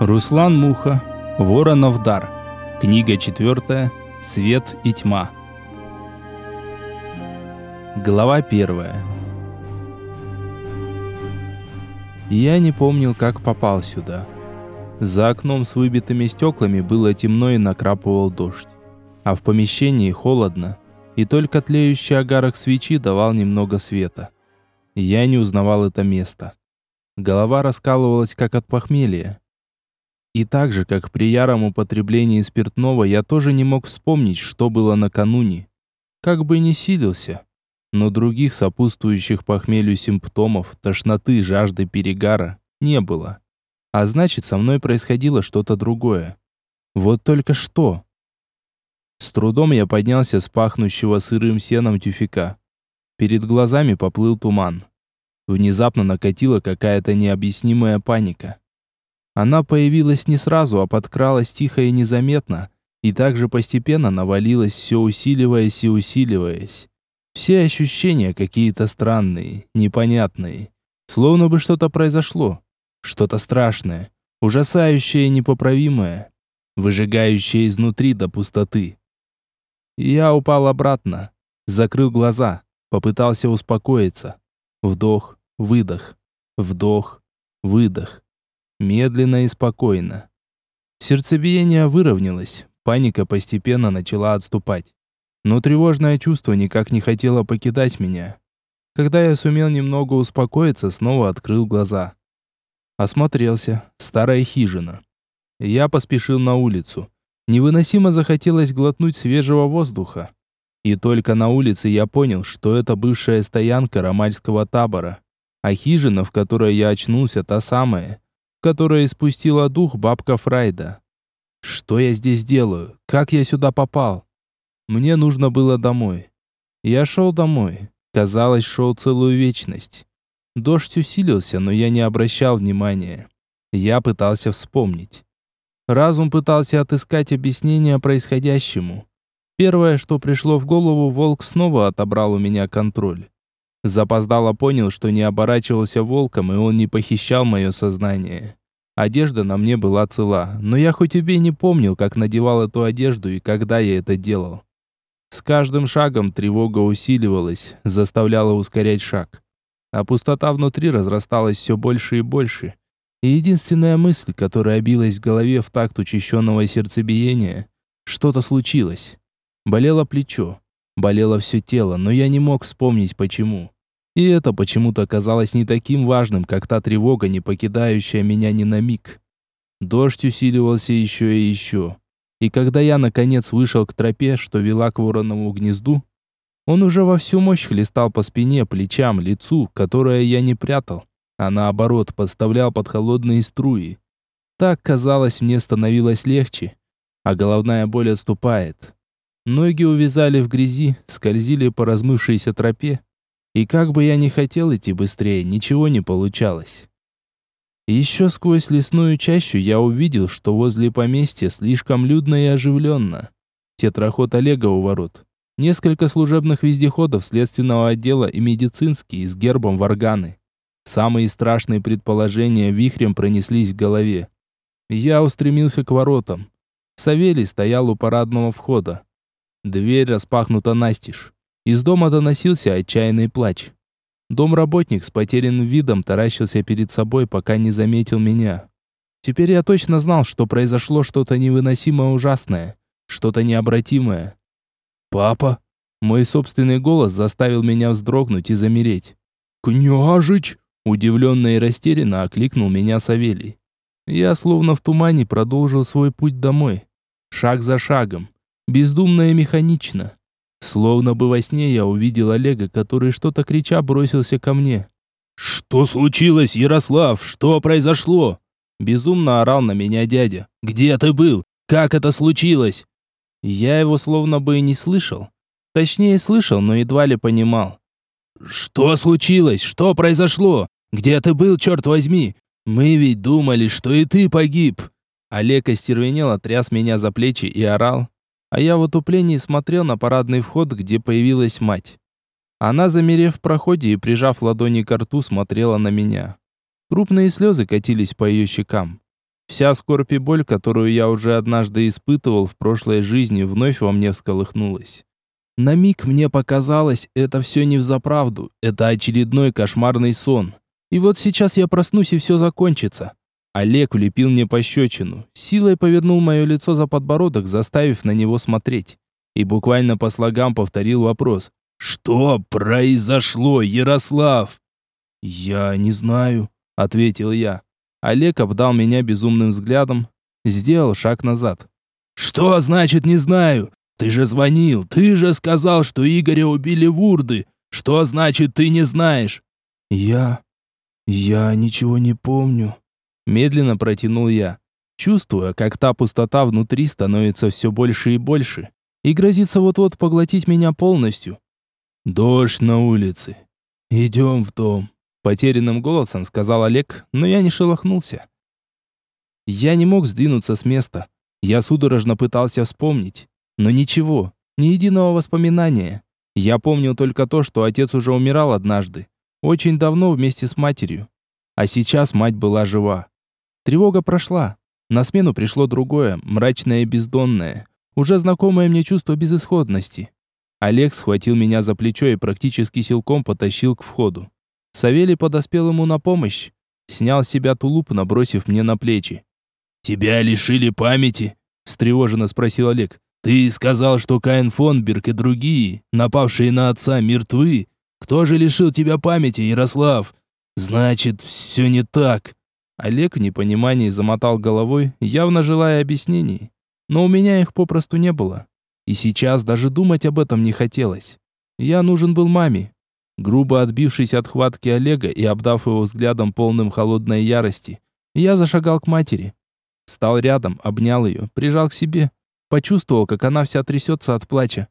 Руслан Муха. Воронов дар. Книга четвертая. Свет и тьма. Глава первая. Я не помнил, как попал сюда. За окном с выбитыми стеклами было темно и накрапывал дождь. А в помещении холодно, и только тлеющий огарок свечи давал немного света. Я не узнавал это место. Голова раскалывалась, как от похмелья. И так же, как при яром употреблении спиртного, я тоже не мог вспомнить, что было накануне. Как бы ни силился. Но других сопутствующих похмелью симптомов, тошноты, жажды, перегара не было. А значит, со мной происходило что-то другое. Вот только что. С трудом я поднялся с пахнущего сырым сеном тюфика. Перед глазами поплыл туман. Внезапно накатила какая-то необъяснимая паника. Она появилась не сразу, а подкралась тихо и незаметно, и также постепенно навалилась, все усиливаясь и усиливаясь. Все ощущения какие-то странные, непонятные. Словно бы что-то произошло. Что-то страшное, ужасающее и непоправимое, выжигающее изнутри до пустоты. Я упал обратно, закрыл глаза, попытался успокоиться. Вдох, выдох, вдох, выдох. Медленно и спокойно. Сердцебиение выровнялось, паника постепенно начала отступать. Но тревожное чувство никак не хотело покидать меня. Когда я сумел немного успокоиться, снова открыл глаза. Осмотрелся. Старая хижина. Я поспешил на улицу. Невыносимо захотелось глотнуть свежего воздуха. И только на улице я понял, что это бывшая стоянка ромальского табора. А хижина, в которой я очнулся, та самая, в которой испустила дух бабка Фрайда. Что я здесь делаю? Как я сюда попал? Мне нужно было домой. Я шел домой. Казалось, шел целую вечность. Дождь усилился, но я не обращал внимания. Я пытался вспомнить. Разум пытался отыскать объяснение происходящему. Первое, что пришло в голову, волк снова отобрал у меня контроль. Запоздало понял, что не оборачивался волком, и он не похищал мое сознание. Одежда на мне была цела, но я хоть убей не помнил, как надевал эту одежду и когда я это делал. С каждым шагом тревога усиливалась, заставляла ускорять шаг. А пустота внутри разрасталась все больше и больше. И единственная мысль, которая билась в голове в такт учащенного сердцебиения, что-то случилось. Болело плечо, болело все тело, но я не мог вспомнить почему. И это почему-то казалось не таким важным, как та тревога, не покидающая меня ни на миг. Дождь усиливался еще и еще. И когда я, наконец, вышел к тропе, что вела к вороновому гнезду, он уже во всю мощь хлестал по спине, плечам, лицу, которое я не прятал, а наоборот, подставлял под холодные струи. Так, казалось, мне становилось легче, а головная боль отступает. Ноги увязали в грязи, скользили по размывшейся тропе, и как бы я ни хотел идти быстрее, ничего не получалось. Еще сквозь лесную чащу я увидел, что возле поместья слишком людно и оживленно. Тетраход Олега у ворот. Несколько служебных вездеходов следственного отдела и медицинские с гербом варганы. Самые страшные предположения вихрем пронеслись в голове. Я устремился к воротам. Савелий стоял у парадного входа. Дверь распахнута настежь. Из дома доносился отчаянный плач. Домработник с потерянным видом таращился перед собой, пока не заметил меня. Теперь я точно знал, что произошло что-то невыносимо ужасное, что-то необратимое. «Папа!» Мой собственный голос заставил меня вздрогнуть и замереть. «Княжич!» Удивленно и растерянно окликнул меня Савелий. Я словно в тумане продолжил свой путь домой. Шаг за шагом. Бездумно и механично. Словно бы во сне я увидел Олега, который что-то крича бросился ко мне. «Что случилось, Ярослав? Что произошло?» Безумно орал на меня дядя. «Где ты был? Как это случилось?» Я его словно бы и не слышал. Точнее, слышал, но едва ли понимал. «Что случилось? Что произошло? Где ты был, черт возьми? Мы ведь думали, что и ты погиб!» Олег остервенело тряс меня за плечи и орал, а я в отуплении смотрел на парадный вход, где появилась мать. Она, замерев в проходе и прижав ладони к рту, смотрела на меня. Крупные слезы катились по ее щекам. Вся скорбь и боль, которую я уже однажды испытывал в прошлой жизни, вновь во мне всколыхнулась. На миг мне показалось, это все не взаправду, это очередной кошмарный сон. И вот сейчас я проснусь и все закончится. Олег влепил мне пощечину, силой повернул мое лицо за подбородок, заставив на него смотреть. И буквально по слогам повторил вопрос. «Что произошло, Ярослав?» «Я не знаю», — ответил я. Олег обдал меня безумным взглядом, сделал шаг назад. «Что значит не знаю? Ты же звонил, ты же сказал, что Игоря убили вурды. Что значит ты не знаешь?» «Я... я ничего не помню», — медленно протянул я, чувствуя, как та пустота внутри становится все больше и больше и грозится вот-вот поглотить меня полностью. «Дождь на улице. Идем в дом». Потерянным голосом сказал Олег, но я не шелохнулся. Я не мог сдвинуться с места. Я судорожно пытался вспомнить. Но ничего, ни единого воспоминания. Я помнил только то, что отец уже умирал однажды. Очень давно вместе с матерью. А сейчас мать была жива. Тревога прошла. На смену пришло другое, мрачное и бездонное. Уже знакомое мне чувство безысходности. Олег схватил меня за плечо и практически силком потащил к входу. Савелий подоспел ему на помощь. Снял с себя тулуп, набросив мне на плечи. «Тебя лишили памяти?» – встревоженно спросил Олег. «Ты сказал, что Каин Фонберг и другие, напавшие на отца, мертвы. Кто же лишил тебя памяти, Ярослав? Значит, все не так». Олег в непонимании замотал головой, явно желая объяснений. Но у меня их попросту не было. И сейчас даже думать об этом не хотелось. Я нужен был маме, Грубо отбившись от хватки Олега и обдав его взглядом полным холодной ярости, я зашагал к матери. Стал рядом, обнял ее, прижал к себе. Почувствовал, как она вся трясется от плача.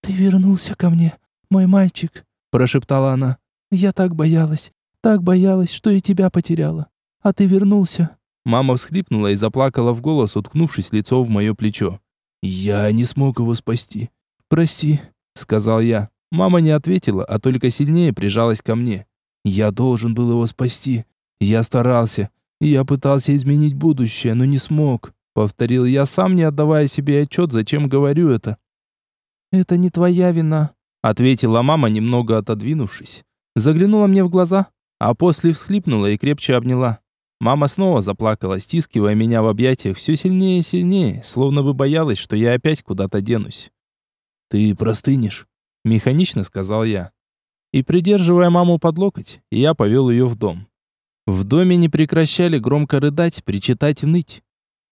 «Ты вернулся ко мне, мой мальчик», – прошептала она. «Я так боялась, так боялась, что и тебя потеряла. А ты вернулся». Мама всхлипнула и заплакала в голос, уткнувшись лицо в мое плечо. «Я не смог его спасти. Прости», — сказал я. Мама не ответила, а только сильнее прижалась ко мне. Я должен был его спасти. Я старался. Я пытался изменить будущее, но не смог. Повторил я сам, не отдавая себе отчет, зачем говорю это. «Это не твоя вина», — ответила мама, немного отодвинувшись. Заглянула мне в глаза, а после всхлипнула и крепче обняла. Мама снова заплакала, стискивая меня в объятиях все сильнее и сильнее, словно бы боялась, что я опять куда-то денусь. «Ты простынешь», Механично сказал я. И придерживая маму под локоть, я повел ее в дом. В доме не прекращали громко рыдать, причитать и ныть.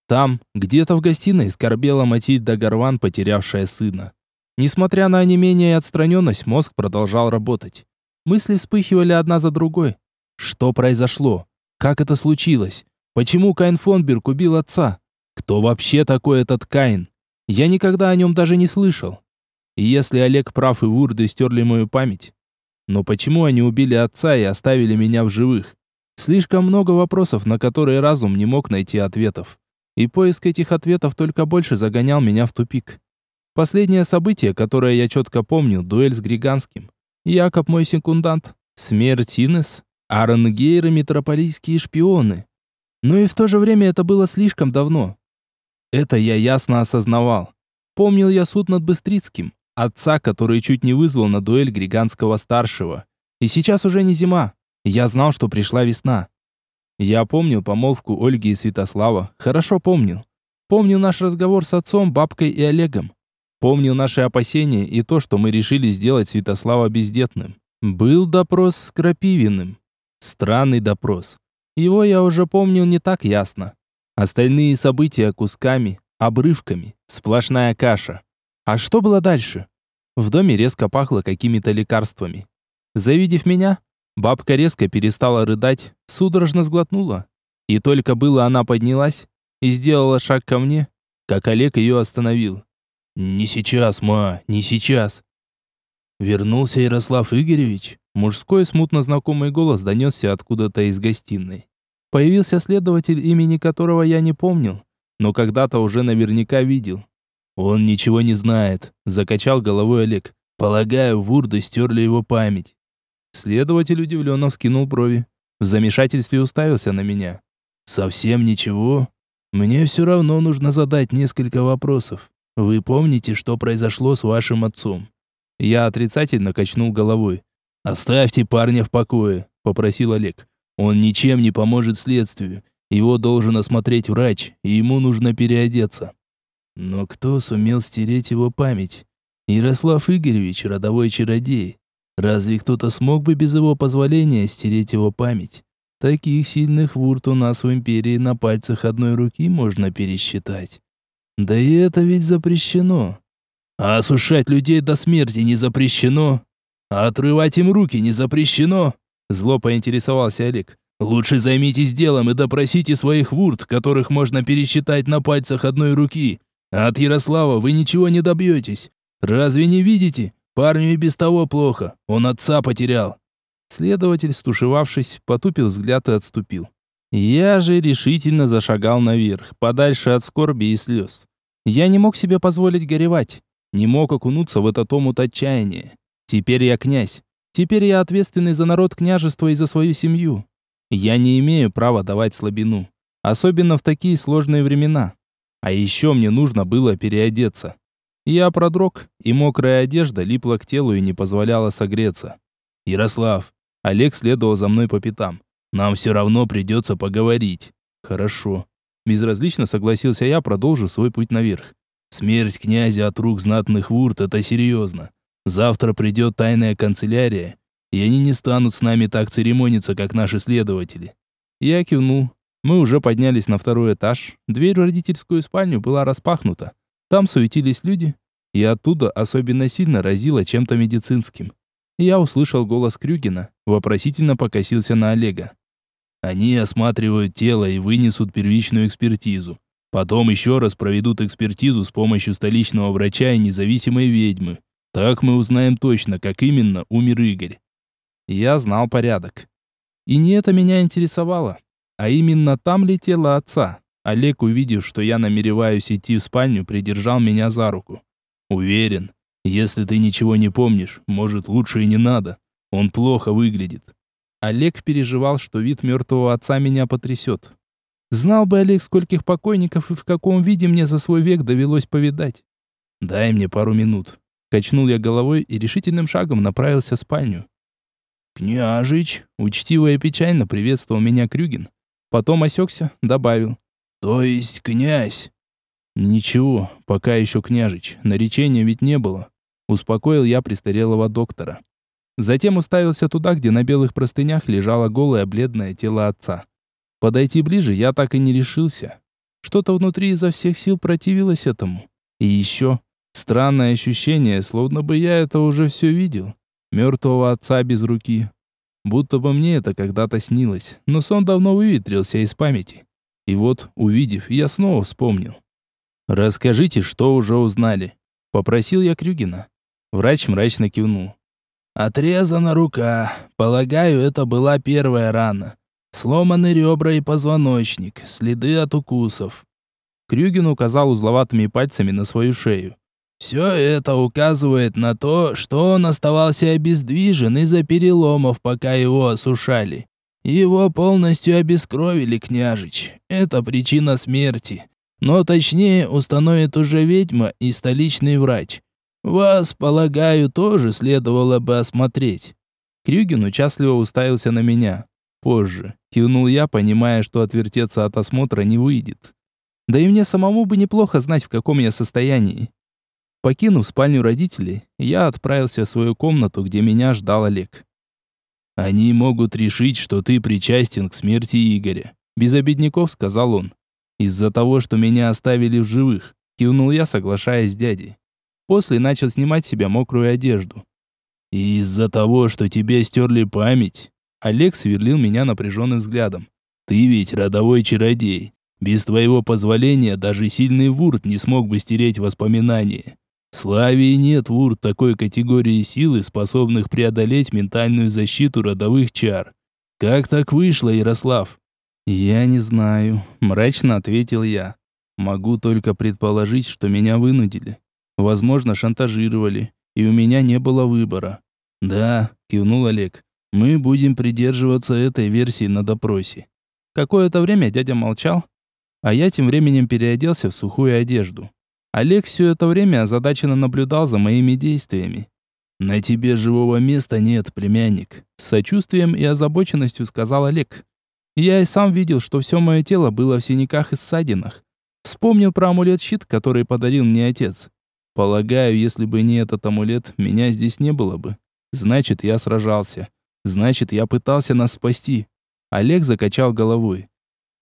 Там, где-то в гостиной, скорбела Матильда Гарван, потерявшая сына. Несмотря на онемение и отстраненность, мозг продолжал работать. Мысли вспыхивали одна за другой. Что произошло? Как это случилось? Почему Кайн Фонберг убил отца? Кто вообще такой этот Кайн? Я никогда о нем даже не слышал. И если Олег прав и вурды стерли мою память, но почему они убили отца и оставили меня в живых? Слишком много вопросов, на которые разум не мог найти ответов. И поиск этих ответов только больше загонял меня в тупик. Последнее событие, которое я четко помнил, дуэль с Григанским. Якоб мой секундант. Смерть Инес. Аренгейр и метрополийские шпионы. Но и в то же время это было слишком давно. Это я ясно осознавал. Помнил я суд над Быстрицким, Отца, который чуть не вызвал на дуэль Григанского-старшего. И сейчас уже не зима. Я знал, что пришла весна. Я помнил помолвку Ольги и Святослава. Хорошо помнил. Помнил наш разговор с отцом, бабкой и Олегом. Помнил наши опасения и то, что мы решили сделать Святослава бездетным. Был допрос с Крапивиным. Странный допрос. Его я уже помнил не так ясно. Остальные события кусками, обрывками, сплошная каша. А что было дальше? В доме резко пахло какими-то лекарствами. Завидев меня, бабка резко перестала рыдать, судорожно сглотнула. И только было она поднялась и сделала шаг ко мне, как Олег ее остановил. «Не сейчас, ма, не сейчас». Вернулся Ярослав Игоревич. Мужской смутно знакомый голос донесся откуда-то из гостиной. Появился следователь, имени которого я не помнил, но когда-то уже наверняка видел. «Он ничего не знает», — закачал головой Олег. «Полагаю, вурды стерли его память». Следователь удивленно вскинул брови. В замешательстве уставился на меня. Совсем ничего? Мне все равно нужно задать несколько вопросов. Вы помните, что произошло с вашим отцом? Я отрицательно качнул головой. Оставьте парня в покое, попросил Олег. Он ничем не поможет следствию. Его должен осмотреть врач, и ему нужно переодеться. Но кто сумел стереть его память? Ярослав Игоревич, родовой чародей. Разве кто-то смог бы без его позволения стереть его память? Таких сильных вурт у нас в империи на пальцах одной руки можно пересчитать. Да и это ведь запрещено. А осушать людей до смерти не запрещено. Отрывать им руки не запрещено. Зло поинтересовался Олег. Лучше займитесь делом и допросите своих вурт, которых можно пересчитать на пальцах одной руки. От Ярослава вы ничего не добьетесь. Разве не видите? Парню и без того плохо. Он отца потерял. Следователь, стушевавшись, потупил взгляд и отступил. Я же решительно зашагал наверх, подальше от скорби и слез. Я не мог себе позволить горевать, не мог окунуться в этот омут отчаяния. Теперь я князь. Теперь я ответственный за народ княжества и за свою семью. Я не имею права давать слабину, особенно в такие сложные времена. А еще мне нужно было переодеться. Я продрог, и мокрая одежда липла к телу и не позволяла согреться. «Ярослав!» Олег следовал за мной по пятам. «Нам все равно придется поговорить». «Хорошо». Безразлично согласился я, продолжив свой путь наверх. «Смерть князя от рук знатных вурт – это серьезно. Завтра придет тайная канцелярия, и они не станут с нами так церемониться, как наши следователи». Я кивнул. Мы уже поднялись на второй этаж. Дверь в родительскую спальню была распахнута. Там суетились люди, и оттуда особенно сильно разило чем-то медицинским. Я услышал голос Крюгина, вопросительно покосился на Олега. Они осматривают тело и вынесут первичную экспертизу. Потом еще раз проведут экспертизу с помощью столичного врача и независимой ведьмы. Так мы узнаем точно, как именно умер Игорь. Я знал порядок. И не это меня интересовало, а именно там ли тело отца. Олег, увидев, что я намереваюсь идти в спальню, придержал меня за руку. «Уверен, если ты ничего не помнишь, может, лучше и не надо. Он плохо выглядит». Олег переживал, что вид мертвого отца меня потрясет. Знал бы Олег, скольких покойников и в каком виде мне за свой век довелось повидать. «Дай мне пару минут». Качнул я головой и решительным шагом направился в спальню. «Княжич!» — учтиво и печально приветствовал меня Крюгин. Потом осекся, добавил. «То есть князь?» «Ничего, пока еще княжич, наречения ведь не было», — успокоил я престарелого доктора. Затем уставился туда, где на белых простынях лежало голое бледное тело отца. Подойти ближе я так и не решился. Что-то внутри изо всех сил противилось этому. И еще странное ощущение, словно бы я это уже все видел. Мертвого отца без руки. Будто бы мне это когда-то снилось, но сон давно выветрился из памяти. И вот, увидев, я снова вспомнил. «Расскажите, что уже узнали?» Попросил я Крюгина. Врач мрачно кивнул. «Отрезана рука. Полагаю, это была первая рана. Сломаны ребра и позвоночник. Следы от укусов». Крюгин указал узловатыми пальцами на свою шею. Все это указывает на то, что он оставался обездвижен из-за переломов, пока его осушали. Его полностью обескровили, княжич. Это причина смерти. Но точнее установит уже ведьма и столичный врач. Вас, полагаю, тоже следовало бы осмотреть. Крюгин участливо уставился на меня. Позже. Кивнул я, понимая, что отвертеться от осмотра не выйдет. Да и мне самому бы неплохо знать, в каком я состоянии. Покинув спальню родителей, я отправился в свою комнату, где меня ждал Олег. Они могут решить, что ты причастен к смерти Игоря. Без обедняков сказал он. Из-за того, что меня оставили в живых, кивнул я, соглашаясь с дядей. После начал снимать с себя мокрую одежду. из-за того, что тебе стерли память, Олег сверлил меня напряженным взглядом. Ты ведь родовой чародей. Без твоего позволения даже сильный вурт не смог бы стереть воспоминания. В Славии нет вурт такой категории силы, способных преодолеть ментальную защиту родовых чар. Как так вышло, Ярослав? Я не знаю, мрачно ответил я. Могу только предположить, что меня вынудили. Возможно, шантажировали, и у меня не было выбора. Да, кивнул Олег. Мы будем придерживаться этой версии на допросе. Какое-то время дядя молчал, а я тем временем переоделся в сухую одежду. Олег все это время озадаченно наблюдал за моими действиями. «На тебе живого места нет, племянник», — с сочувствием и озабоченностью сказал Олег. Я и сам видел, что все мое тело было в синяках и ссадинах. Вспомнил про амулет-щит, который подарил мне отец. Полагаю, если бы не этот амулет, меня здесь не было бы. Значит, я сражался. Значит, я пытался нас спасти. Олег закачал головой.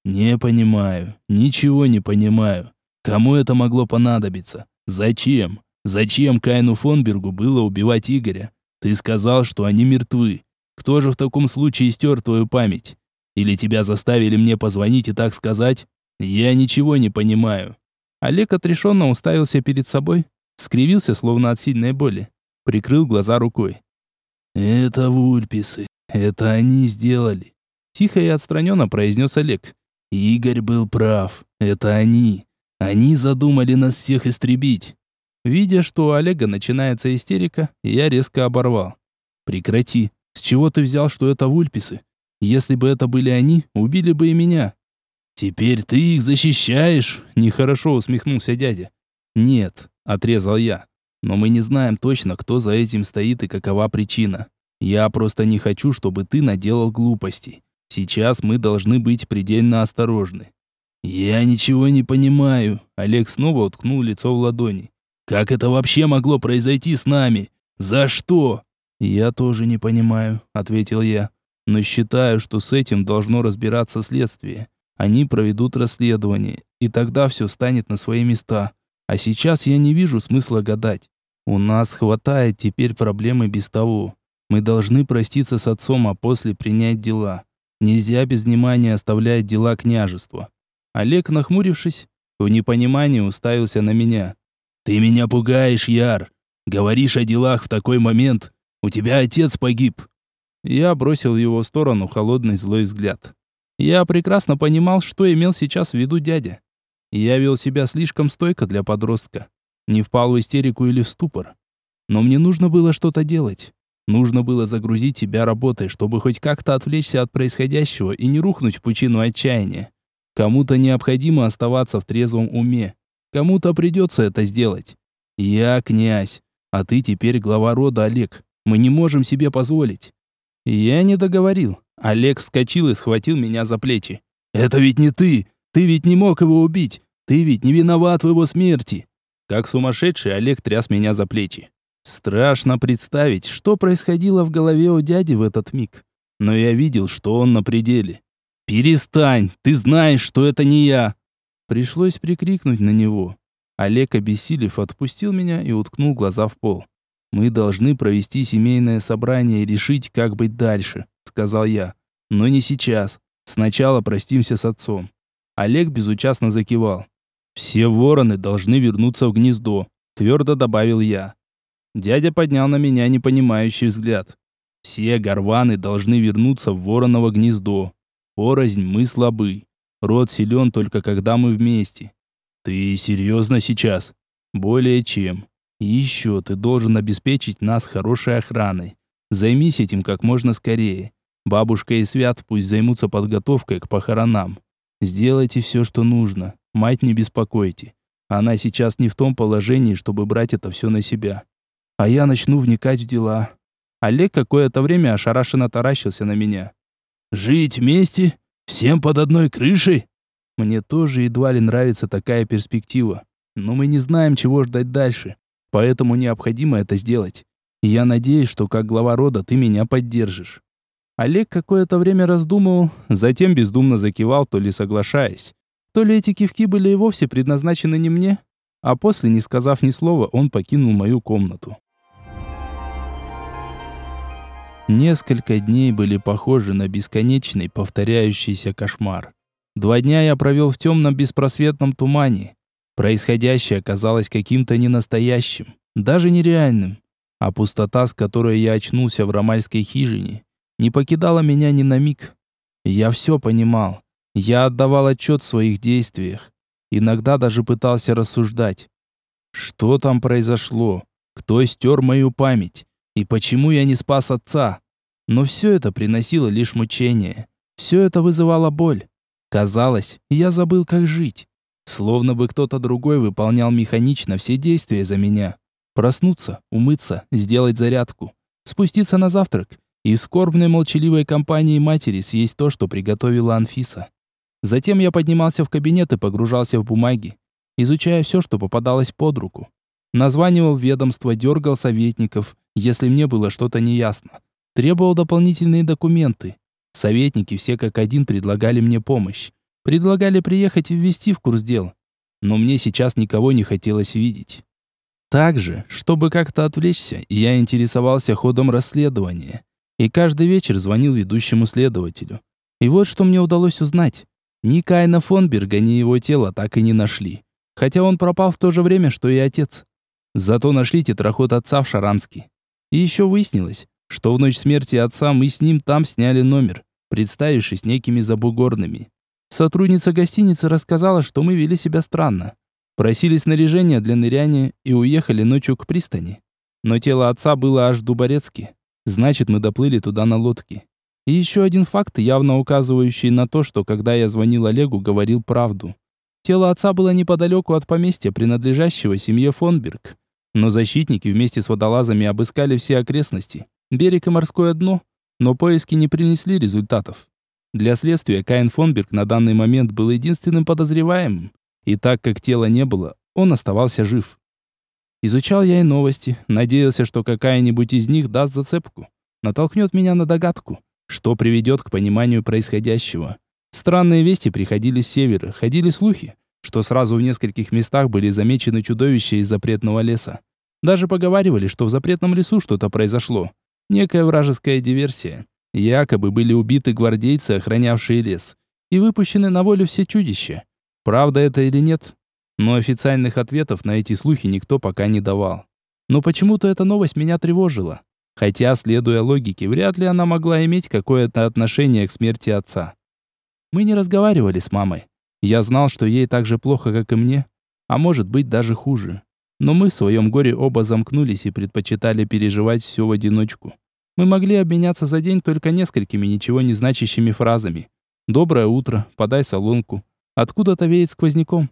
Не понимаю, ничего не понимаю. Кому это могло понадобиться? Зачем? Зачем Кайну Фонбергу было убивать Игоря? Ты сказал, что они мертвы. Кто же в таком случае стер твою память? Или тебя заставили мне позвонить и так сказать? Я ничего не понимаю. Олег отрешенно уставился перед собой, скривился словно от сильной боли, прикрыл глаза рукой. Это вульписы. Это они сделали. Тихо и отстраненно произнес Олег. Игорь был прав. Это они. Они задумали нас всех истребить. Видя, что у Олега начинается истерика, я резко оборвал. Прекрати. С чего ты взял, что это вульписы? Если бы это были они, убили бы и меня. Теперь ты их защищаешь? Нехорошо усмехнулся дядя. Нет, отрезал я. Но мы не знаем точно, кто за этим стоит и какова причина. Я просто не хочу, чтобы ты наделал глупостей. Сейчас мы должны быть предельно осторожны. «Я ничего не понимаю», — Олег снова уткнул лицо в ладони. «Как это вообще могло произойти с нами? За что?» «Я тоже не понимаю», — ответил я. «Но считаю, что с этим должно разбираться следствие. Они проведут расследование, и тогда все станет на свои места. А сейчас я не вижу смысла гадать. У нас хватает теперь проблемы без того. Мы должны проститься с отцом, а после принять дела. Нельзя без внимания оставлять дела княжества. Олег, нахмурившись, в непонимании уставился на меня. «Ты меня пугаешь, Яр. Говоришь о делах в такой момент. У тебя отец погиб». Я бросил в его сторону холодный злой взгляд. Я прекрасно понимал, что имел сейчас в виду дядя. Я вел себя слишком стойко для подростка. Не впал в истерику или в ступор. Но мне нужно было что-то делать. Нужно было загрузить себя работой, чтобы хоть как-то отвлечься от происходящего и не рухнуть в пучину отчаяния. Кому-то необходимо оставаться в трезвом уме. Кому-то придется это сделать. Я князь, а ты теперь глава рода Олег. Мы не можем себе позволить. Я не договорил. Олег вскочил и схватил меня за плечи. Это ведь не ты. Ты ведь не мог его убить. Ты ведь не виноват в его смерти. Как сумасшедший Олег тряс меня за плечи. Страшно представить, что происходило в голове у дяди в этот миг. Но я видел, что он на пределе. «Перестань! Ты знаешь, что это не я!» Пришлось прикрикнуть на него. Олег, обессилев, отпустил меня и уткнул глаза в пол. «Мы должны провести семейное собрание и решить, как быть дальше», — сказал я. «Но не сейчас. Сначала простимся с отцом». Олег безучастно закивал. «Все вороны должны вернуться в гнездо», — твердо добавил я. Дядя поднял на меня непонимающий взгляд. «Все горваны должны вернуться в вороново гнездо. Порознь мы слабы. Род силен только когда мы вместе. Ты серьезно сейчас? Более чем. И еще ты должен обеспечить нас хорошей охраной. Займись этим как можно скорее. Бабушка и Свят пусть займутся подготовкой к похоронам. Сделайте все, что нужно. Мать не беспокойте. Она сейчас не в том положении, чтобы брать это все на себя. А я начну вникать в дела. Олег какое-то время ошарашенно таращился на меня. Жить вместе? Всем под одной крышей? Мне тоже едва ли нравится такая перспектива. Но мы не знаем, чего ждать дальше. Поэтому необходимо это сделать. Я надеюсь, что как глава рода ты меня поддержишь. Олег какое-то время раздумывал, затем бездумно закивал, то ли соглашаясь, то ли эти кивки были и вовсе предназначены не мне, а после, не сказав ни слова, он покинул мою комнату. Несколько дней были похожи на бесконечный повторяющийся кошмар. Два дня я провел в темном беспросветном тумане. Происходящее казалось каким-то ненастоящим, даже нереальным. А пустота, с которой я очнулся в ромальской хижине, не покидала меня ни на миг. Я все понимал. Я отдавал отчет в своих действиях. Иногда даже пытался рассуждать. Что там произошло? Кто стер мою память? И почему я не спас отца? Но все это приносило лишь мучение. Все это вызывало боль. Казалось, я забыл, как жить. Словно бы кто-то другой выполнял механично все действия за меня. Проснуться, умыться, сделать зарядку, спуститься на завтрак и скорбной молчаливой компании матери съесть то, что приготовила Анфиса. Затем я поднимался в кабинет и погружался в бумаги, изучая все, что попадалось под руку. Названивал ведомство, дергал советников, если мне было что-то неясно. Требовал дополнительные документы. Советники все как один предлагали мне помощь. Предлагали приехать и ввести в курс дел. Но мне сейчас никого не хотелось видеть. Также, чтобы как-то отвлечься, я интересовался ходом расследования. И каждый вечер звонил ведущему следователю. И вот что мне удалось узнать. Ни Кайна Фонберга, ни его тело так и не нашли. Хотя он пропал в то же время, что и отец. Зато нашли тетраход отца в Шаранске. И еще выяснилось, что в ночь смерти отца мы с ним там сняли номер, представившись некими забугорными. Сотрудница гостиницы рассказала, что мы вели себя странно. Просили снаряжение для ныряния и уехали ночью к пристани. Но тело отца было аж в Дуборецке. Значит, мы доплыли туда на лодке. И еще один факт, явно указывающий на то, что когда я звонил Олегу, говорил правду. Тело отца было неподалеку от поместья, принадлежащего семье Фонберг. Но защитники вместе с водолазами обыскали все окрестности, берег и морское дно, но поиски не принесли результатов. Для следствия Каин Фонберг на данный момент был единственным подозреваемым, и так как тела не было, он оставался жив. Изучал я и новости, надеялся, что какая-нибудь из них даст зацепку, натолкнет меня на догадку, что приведет к пониманию происходящего. Странные вести приходили с севера, ходили слухи, что сразу в нескольких местах были замечены чудовища из запретного леса. Даже поговаривали, что в запретном лесу что-то произошло. Некая вражеская диверсия. Якобы были убиты гвардейцы, охранявшие лес, и выпущены на волю все чудища. Правда это или нет? Но официальных ответов на эти слухи никто пока не давал. Но почему-то эта новость меня тревожила. Хотя, следуя логике, вряд ли она могла иметь какое-то отношение к смерти отца. Мы не разговаривали с мамой. Я знал, что ей так же плохо, как и мне, а может быть даже хуже. Но мы в своем горе оба замкнулись и предпочитали переживать все в одиночку. Мы могли обменяться за день только несколькими ничего не значащими фразами. «Доброе утро», «Подай солонку», Откуда-то веет сквозняком.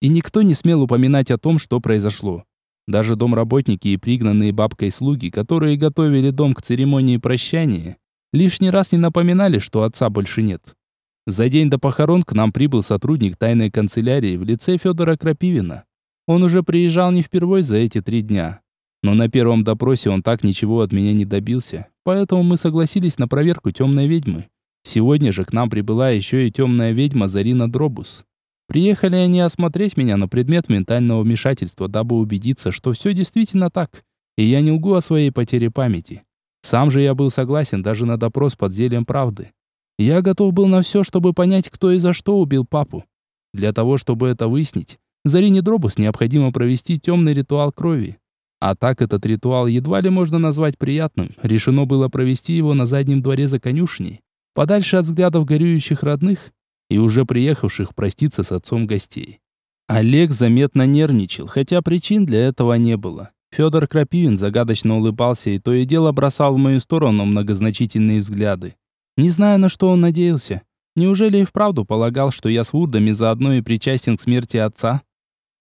И никто не смел упоминать о том, что произошло. Даже домработники и пригнанные бабкой слуги, которые готовили дом к церемонии прощания, лишний раз не напоминали, что отца больше нет. За день до похорон к нам прибыл сотрудник тайной канцелярии в лице Федора Крапивина. Он уже приезжал не впервой за эти три дня. Но на первом допросе он так ничего от меня не добился, поэтому мы согласились на проверку темной ведьмы. Сегодня же к нам прибыла еще и темная ведьма Зарина Дробус. Приехали они осмотреть меня на предмет ментального вмешательства, дабы убедиться, что все действительно так, и я не лгу о своей потере памяти. Сам же я был согласен даже на допрос под зельем правды. Я готов был на все, чтобы понять, кто и за что убил папу. Для того, чтобы это выяснить, Зарине Дробус необходимо провести темный ритуал крови. А так этот ритуал едва ли можно назвать приятным. Решено было провести его на заднем дворе за конюшней, подальше от взглядов горюющих родных и уже приехавших проститься с отцом гостей. Олег заметно нервничал, хотя причин для этого не было. Федор Крапивин загадочно улыбался и то и дело бросал в мою сторону многозначительные взгляды. Не знаю, на что он надеялся. Неужели и вправду полагал, что я с Вудами заодно и причастен к смерти отца?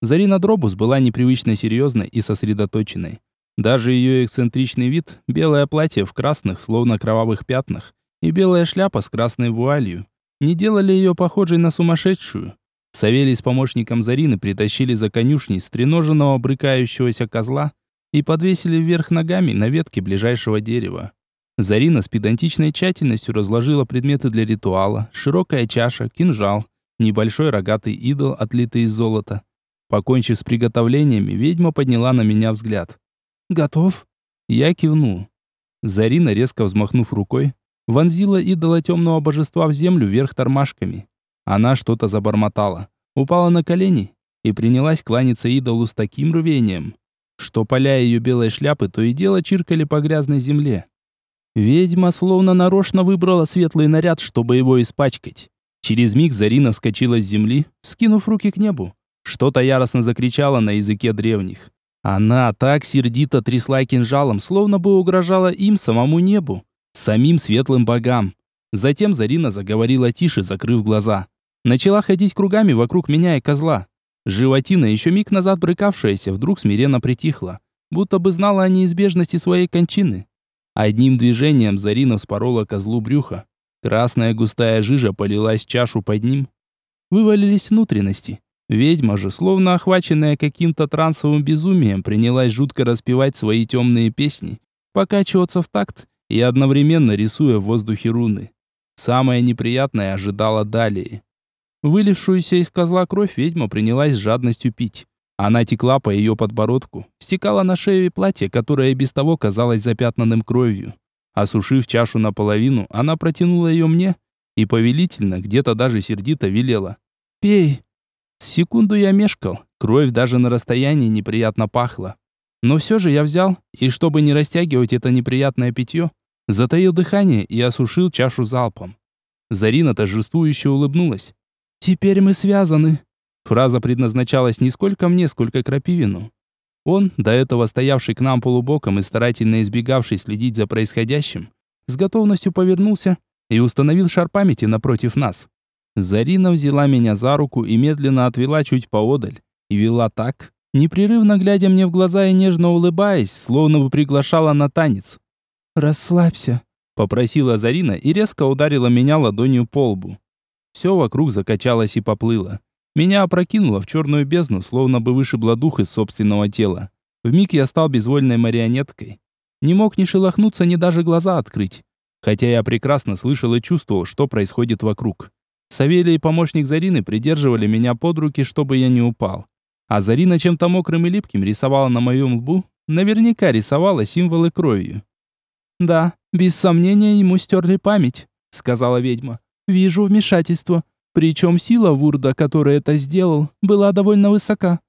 Зарина Дробус была непривычно серьезной и сосредоточенной. Даже ее эксцентричный вид, белое платье в красных, словно кровавых пятнах, и белая шляпа с красной вуалью не делали ее похожей на сумасшедшую. Савелий с помощником Зарины притащили за конюшней стреноженного брыкающегося козла и подвесили вверх ногами на ветке ближайшего дерева. Зарина с педантичной тщательностью разложила предметы для ритуала, широкая чаша, кинжал, небольшой рогатый идол, отлитый из золота. Покончив с приготовлениями, ведьма подняла на меня взгляд. «Готов?» Я кивнул. Зарина, резко взмахнув рукой, вонзила идола темного божества в землю вверх тормашками. Она что-то забормотала, упала на колени и принялась кланяться идолу с таким рвением, что поля ее белой шляпы то и дело чиркали по грязной земле. Ведьма словно нарочно выбрала светлый наряд, чтобы его испачкать. Через миг Зарина вскочила с земли, скинув руки к небу. Что-то яростно закричала на языке древних. Она так сердито трясла кинжалом, словно бы угрожала им самому небу самим светлым богам. Затем Зарина заговорила тише, закрыв глаза. Начала ходить кругами вокруг меня и козла. Животина, еще миг назад брыкавшаяся, вдруг смиренно притихла, будто бы знала о неизбежности своей кончины. Одним движением Зарина вспорола козлу брюха. Красная густая жижа полилась чашу под ним. Вывалились внутренности. Ведьма же, словно охваченная каким-то трансовым безумием, принялась жутко распевать свои темные песни, покачиваться в такт и одновременно рисуя в воздухе руны. Самое неприятное ожидало далее. Вылившуюся из козла кровь ведьма принялась с жадностью пить. Она текла по ее подбородку, стекала на шею и платье, которое без того казалось запятнанным кровью. Осушив чашу наполовину, она протянула ее мне и повелительно, где-то даже сердито велела. «Пей!» Секунду я мешкал, кровь даже на расстоянии неприятно пахла. Но все же я взял, и чтобы не растягивать это неприятное питье, затаил дыхание и осушил чашу залпом. Зарина торжествующе улыбнулась. «Теперь мы связаны». Фраза предназначалась не сколько мне, сколько Крапивину. Он, до этого стоявший к нам полубоком и старательно избегавший следить за происходящим, с готовностью повернулся и установил шар памяти напротив нас. Зарина взяла меня за руку и медленно отвела чуть поодаль. И вела так, непрерывно глядя мне в глаза и нежно улыбаясь, словно бы приглашала на танец. «Расслабься», — попросила Зарина и резко ударила меня ладонью по лбу. Все вокруг закачалось и поплыло. Меня опрокинуло в черную бездну, словно бы вышибло дух из собственного тела. Вмиг я стал безвольной марионеткой. Не мог ни шелохнуться, ни даже глаза открыть. Хотя я прекрасно слышал и чувствовал, что происходит вокруг. Савелий и помощник Зарины придерживали меня под руки, чтобы я не упал. А Зарина чем-то мокрым и липким рисовала на моем лбу, наверняка рисовала символы кровью. «Да, без сомнения ему стерли память», — сказала ведьма. «Вижу вмешательство. Причем сила Вурда, который это сделал, была довольно высока.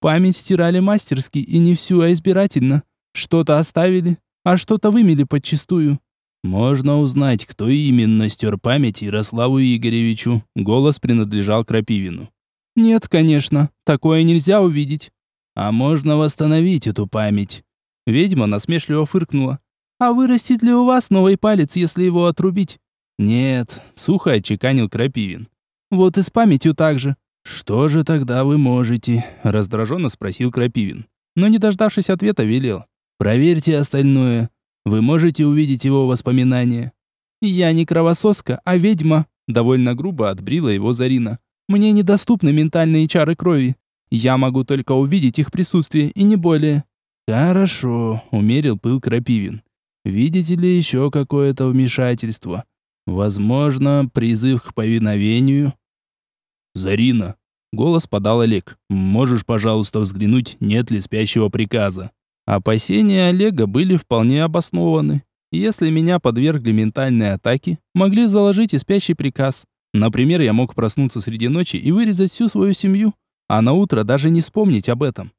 Память стирали мастерски и не всю, а избирательно. Что-то оставили, а что-то вымели подчистую. «Можно узнать, кто именно стер память Ярославу Игоревичу?» Голос принадлежал Крапивину. «Нет, конечно, такое нельзя увидеть». «А можно восстановить эту память?» Ведьма насмешливо фыркнула. «А вырастет ли у вас новый палец, если его отрубить?» «Нет», — сухо отчеканил Крапивин. «Вот и с памятью так же». «Что же тогда вы можете?» — раздраженно спросил Крапивин. Но, не дождавшись ответа, велел. «Проверьте остальное. Вы можете увидеть его воспоминания. Я не кровососка, а ведьма, довольно грубо отбрила его Зарина. Мне недоступны ментальные чары крови. Я могу только увидеть их присутствие и не более. Хорошо, умерил пыл Крапивин. Видите ли еще какое-то вмешательство? Возможно, призыв к повиновению? Зарина, голос подал Олег. Можешь, пожалуйста, взглянуть, нет ли спящего приказа? Опасения Олега были вполне обоснованы. Если меня подвергли ментальной атаке, могли заложить и спящий приказ. Например, я мог проснуться среди ночи и вырезать всю свою семью, а на утро даже не вспомнить об этом.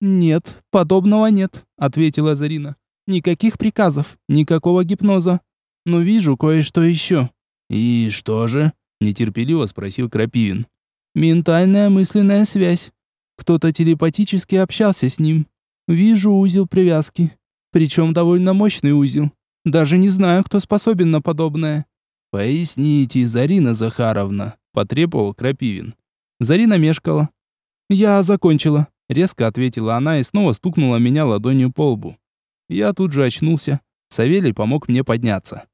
«Нет, подобного нет», — ответила Зарина. «Никаких приказов, никакого гипноза. Но вижу кое-что еще». «И что же?» — нетерпеливо спросил Крапивин. «Ментальная мысленная связь. Кто-то телепатически общался с ним. Вижу узел привязки. Причем довольно мощный узел. Даже не знаю, кто способен на подобное. Поясните, Зарина Захаровна, потребовал Крапивин. Зарина мешкала. Я закончила, резко ответила она и снова стукнула меня ладонью по лбу. Я тут же очнулся. Савелий помог мне подняться.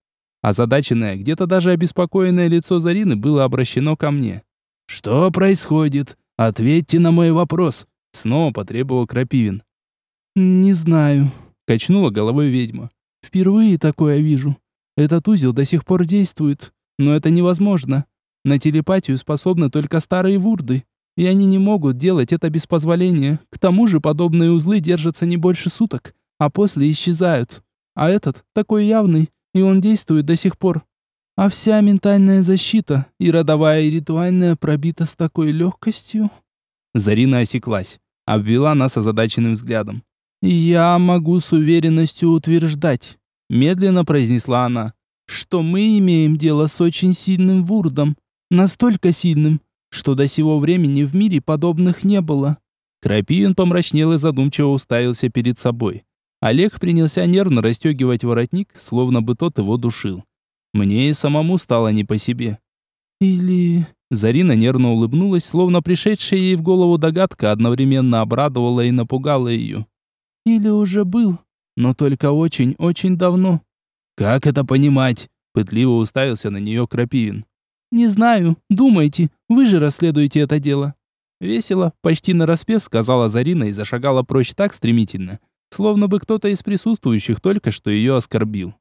Озадаченное, где-то даже обеспокоенное лицо Зарины было обращено ко мне. «Что происходит? Ответьте на мой вопрос!» Снова потребовал Крапивин. «Не знаю», — качнула головой ведьма. «Впервые такое вижу. Этот узел до сих пор действует, но это невозможно. На телепатию способны только старые вурды, и они не могут делать это без позволения. К тому же подобные узлы держатся не больше суток, а после исчезают. А этот такой явный, и он действует до сих пор. А вся ментальная защита, и родовая, и ритуальная, пробита с такой легкостью». Зарина осеклась, обвела нас озадаченным взглядом. «Я могу с уверенностью утверждать», — медленно произнесла она, «что мы имеем дело с очень сильным вурдом, настолько сильным, что до сего времени в мире подобных не было». Крапивин помрачнел и задумчиво уставился перед собой. Олег принялся нервно расстегивать воротник, словно бы тот его душил. Мне и самому стало не по себе. Или... Зарина нервно улыбнулась, словно пришедшая ей в голову догадка одновременно обрадовала и напугала ее. Или уже был, но только очень-очень давно. Как это понимать? Пытливо уставился на нее Крапивин. Не знаю, думайте, вы же расследуете это дело. Весело, почти нараспев, сказала Зарина и зашагала прочь так стремительно, словно бы кто-то из присутствующих только что ее оскорбил.